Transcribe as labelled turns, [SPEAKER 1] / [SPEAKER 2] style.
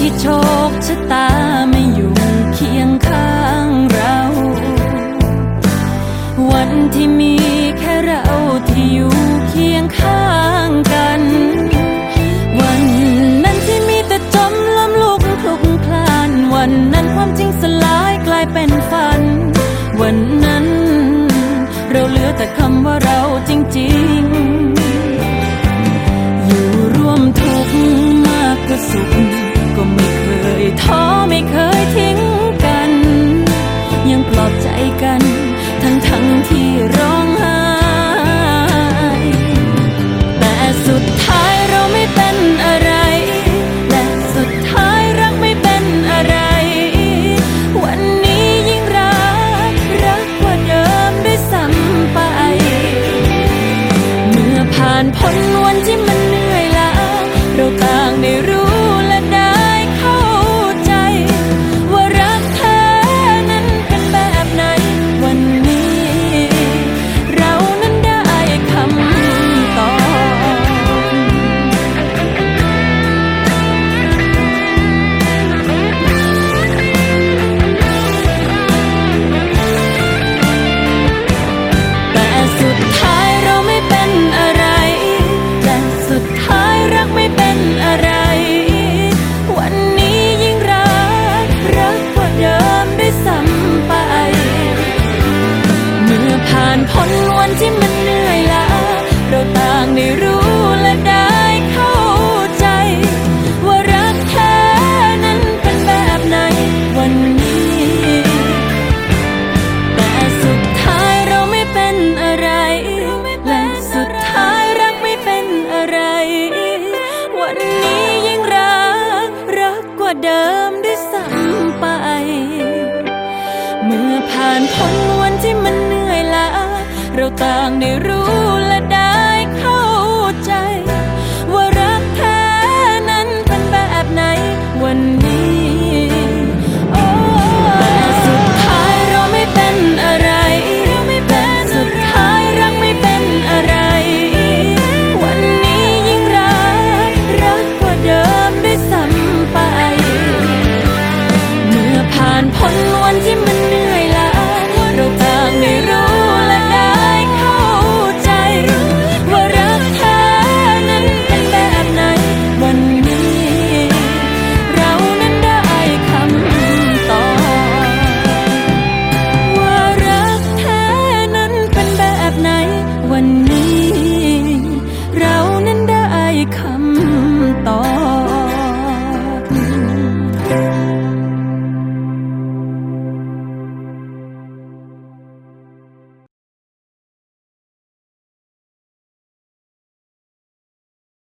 [SPEAKER 1] ที่โชคชะตาไม่อยู่เคียงข้างเรา วันที่มีแค่เราที่อยู่เคียงข้างกัน วันนั้นที่มีแต่จมล้มลุกคลุกคลาน วันนั้นความจริงสลายกลายเป็นฝัน วันนั้น เราเหลือแต่คำว่าเราจริง ๆ มันม้ เดิมด้วยซ้ำไป เมื่อผ่านพ้นวันที่มันเหนื่อยล้าเราต่างได้รู้